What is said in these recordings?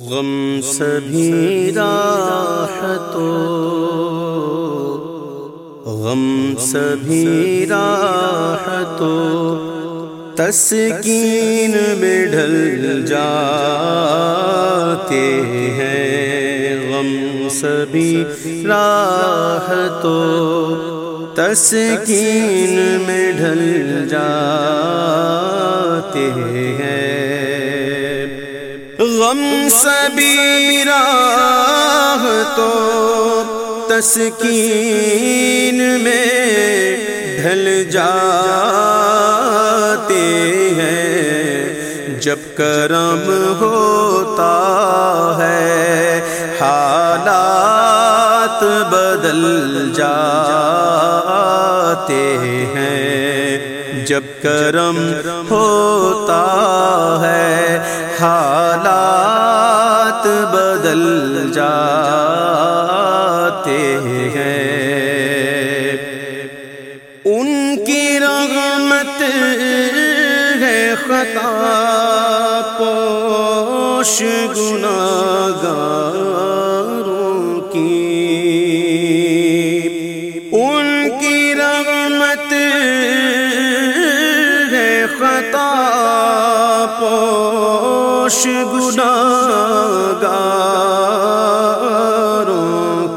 غم سبھی راہ تو غم سبھی راہ تو تسکین میں ڈھل جاتے ہیں۔ غم سبھی راہ تو تسکین میں ڈھل جاتے ہیں۔ غم سبھی راہ تو تسکین میں ڈھل جاتے ہیں۔ جب کرم ہوتا ہے، حالات بدل جاتے ہیں۔ جب کرم ہوتا ہے، حالات بدل جاتے ہیں۔ ان کی رحمت ہے خطا پوش گناگاروں کی۔ ان کی رحمت پوش گناگاروں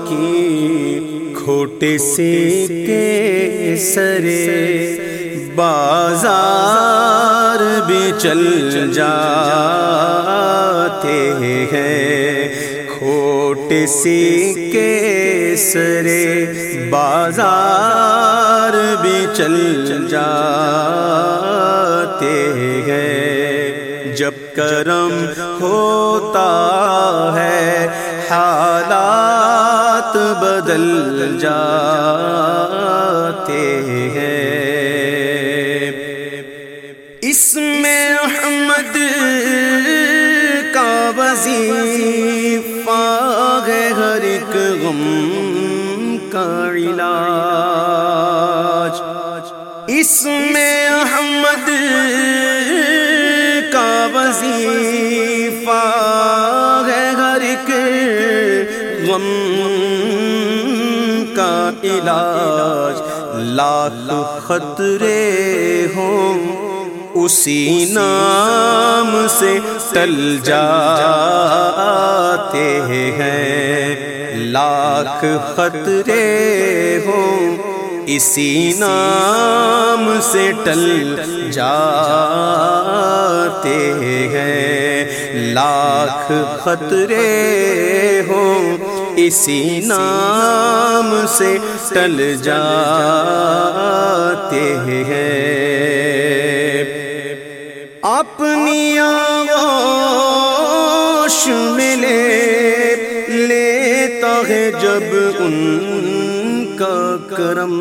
کی کھوٹے سے کے سرے بازار بھی چل جاتے ہیں۔ کھوٹے سے کے سرے بازار بھی چل جاتے کرم ہوتا ہے، حالات بدل جاتے ہیں۔ اس میں احمد کا وظیفہ ہے ہر ایک غم کا علاج۔ اس میں احمد وظیفہ ہے ہر ایک غم کا علاج۔ لاکھ خطرے ہوں اسی نام سے ٹل جاتے ہیں۔ لاکھ خطرے ہوں اسی نام سے ٹل جاتے ہیں۔ لاکھ خطرے ہوں اسی نام سے ٹل جاتے ہیں۔ اپنی آغوش ملے لیتا ہے جب ان کا کرم۔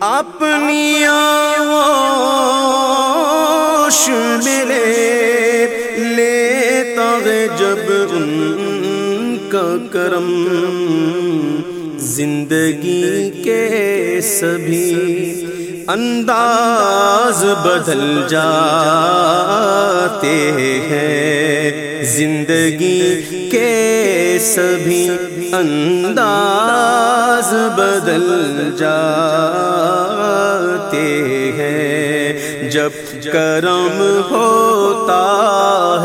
اپنی آغوش ملے لیتا ہے جب ان کا کرم۔ زندگی کے سبھی انداز بدل جاتے ہیں۔ زندگی کے سبھی انداز بدل جاتے ہیں۔ جب کرم ہوتا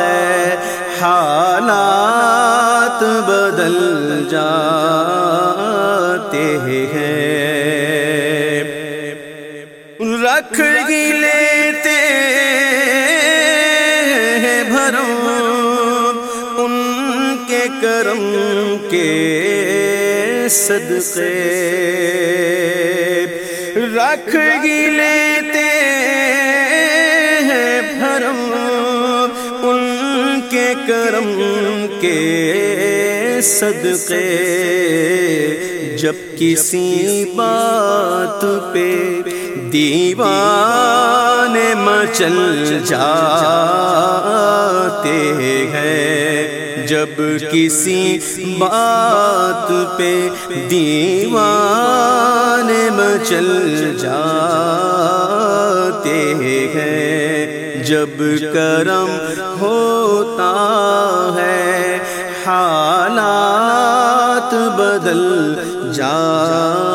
ہے، حالات بدل جاتے ہیں۔ رکھ گی کرم کے صدقے رکھ گی لیتے ہیں بھرم ان کے کرم کے صدقے جب کسی بات پہ دیوان مچل جاتے ہیں۔ جب کسی بات پہ دیوان مچل جاتے ہیں، جب کرم ہوتا ہے، حالات بدل جاتے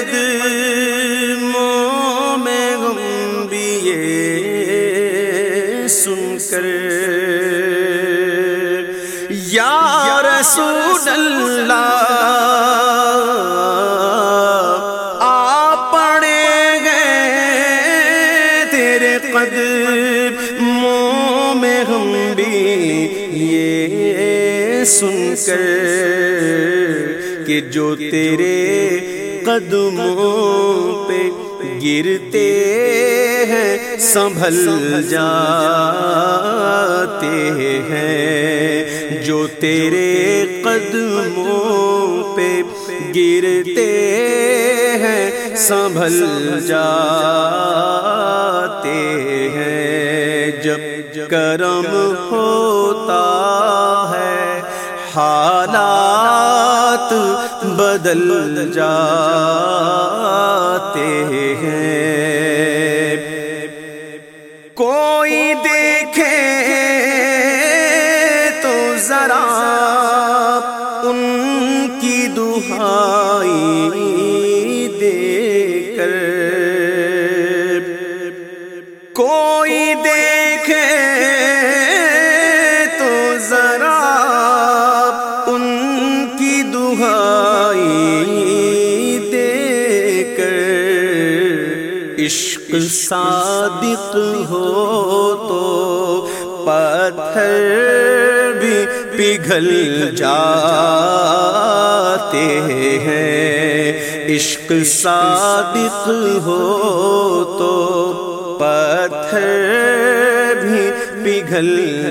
قدموں میں غم بھی یہ سن کر یا رسول اللہ آ پڑے گئے تیرے قدموں میں ہم بھی یہ سن کر کہ جو تیرے قدموں پہ گرتے ہیں، سنبھل جاتے ہیں۔ جو تیرے قدموں پہ گرتے ہیں، سنبھل جاتے ہیں۔ جب کرم ہوتا ہے، حالات بدل جاتے ہیں۔ کوئی دیکھے تو ذرا ان کی دہائی دے کر۔ کوئی دیکھے صادق ہو تو پتھر بھی پگھل جاتے ہیں۔ عشق صادق ہو تو پتھر بھی پگھل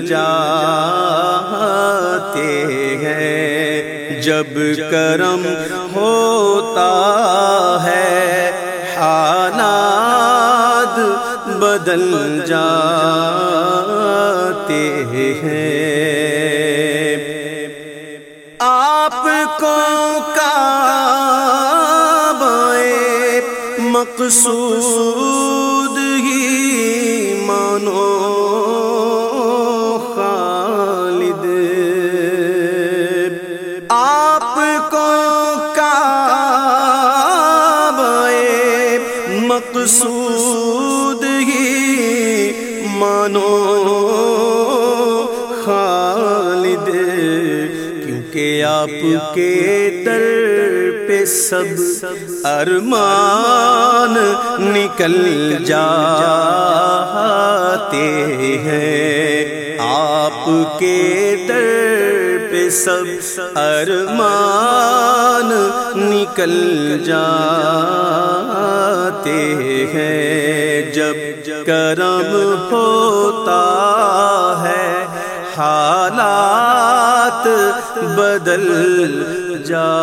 جاتے ہیں۔ جب کرم ہوتا ہے بدل جاتے ہیں۔ آپ کو کعبہ مقصود ہی مانو خالد۔ آپ کو کعبہ مقصود مانو خالد، کیونکہ آپ کے در پہ سب ارمان نکل جاتے ہیں۔ آپ کے در پہ سب ارمان نکل جاتے ہیں۔ جب کرم ہوتا ہے، حالات بدل جاتے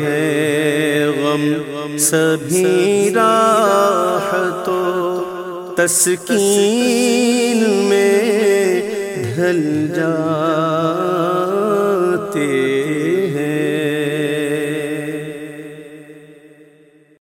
ہیں۔ غم سبھی راحتوں، تسکین میں ڈھل جاتے